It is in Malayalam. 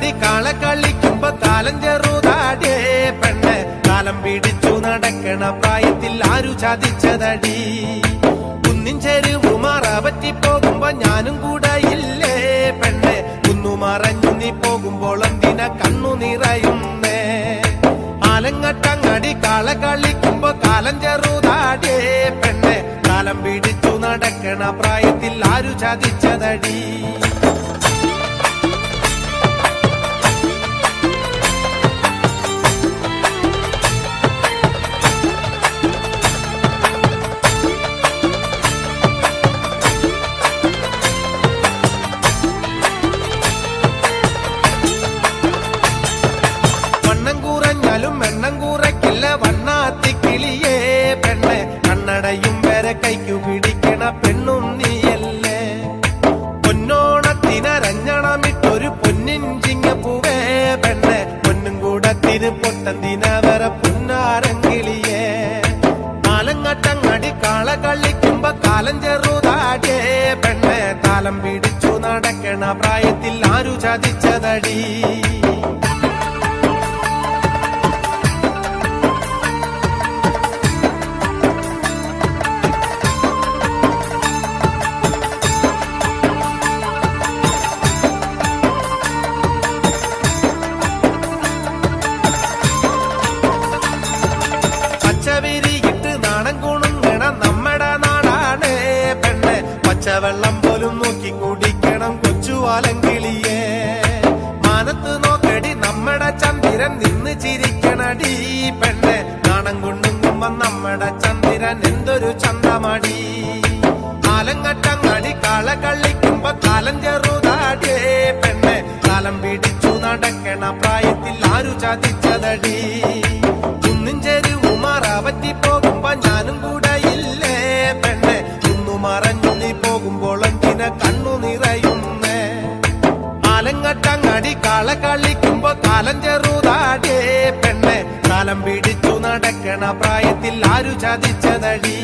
ചാടി കാളെ കളിക്കുമ്പോ താലം ചെറുതാടേ പെണ്ണ് താലം പിടിച്ചു നടക്കണ പ്രായത്തിൽ ആരു ചതിച്ചതടി? കുന്നിൻ ചെരുവുമാറ പറ്റി പോകുമ്പോ ഞാനും കൂടെ ഇല്ലേ? പെണ്ണ് കുന്നു മറഞ്ഞു നീ പോകുമ്പോൾ എന്തിനെ കണ്ണു നിറയുന്നേ? ആലങ്ങട്ടങ്ങടി കാളെ കളിക്കുമ്പോ താലം ചെറുതാടേ പെണ്ണ് താലം പിടിച്ചു നടക്കണ പ്രായത്തിൽ ആരു ചതിച്ചതടി? കൈക്കു പിടിക്കണ പെണ്ണും നീയല്ലേ പൊന്നോണത്തിനരഞ്ഞണമിട്ടൊരു പൊന്നിൻ ചിങ്ങപ്പൂവേ പെണ്ണെ. പൊന്നും കൂടത്തിന് തിരുപൊട്ടന്തിന വരെ പൊന്നാരങ്കിളിയേ നാലങ്ങട്ടങ്ങടി കാള കളിക്കുമ്പോ കാലം ചെറുതാടേ പെണ്ണെ. താലം പിടിച്ചു നടക്കണ പ്രായത്തിൽ ആരു ചതിച്ചതടി? പച്ചവെള്ളം പോലും നോക്കി കുടിക്കണം കൊച്ചുവാലങ്കിളിയേ മാനത്ത് നോക്കടി നമ്മുടെ ചന്ദ്രൻ നിന്ന് ചിരിക്കണടി. പെണ്ണെ നാണം കൊണ്ടുങ്ങുമ്പോ നമ്മുടെ ചന്ദ്രൻ എന്തൊരു ചന്തമടി. കാലങ്ങട്ടങ്ങടി കാള കളിക്കുമ്പോ കാലം ചെറുതാടേ. പെണ്ണെ കാലം പിടിച്ചു നടക്കണ പ്രായത്തിൽ ആരു ചതിച്ചതടി? കുന്നിൻ ചെരുവുമാറാവറ്റി മറവറ്റി പോകുമ്പോ ഞാനും കൂടെ കളിക്കുമ്പോ കാലം ചെറുതാടേ പെണ്ണെ കാലം പിടിച്ചു നടക്കണ പ്രായത്തിൽ ആരു ചതിച്ചതടി?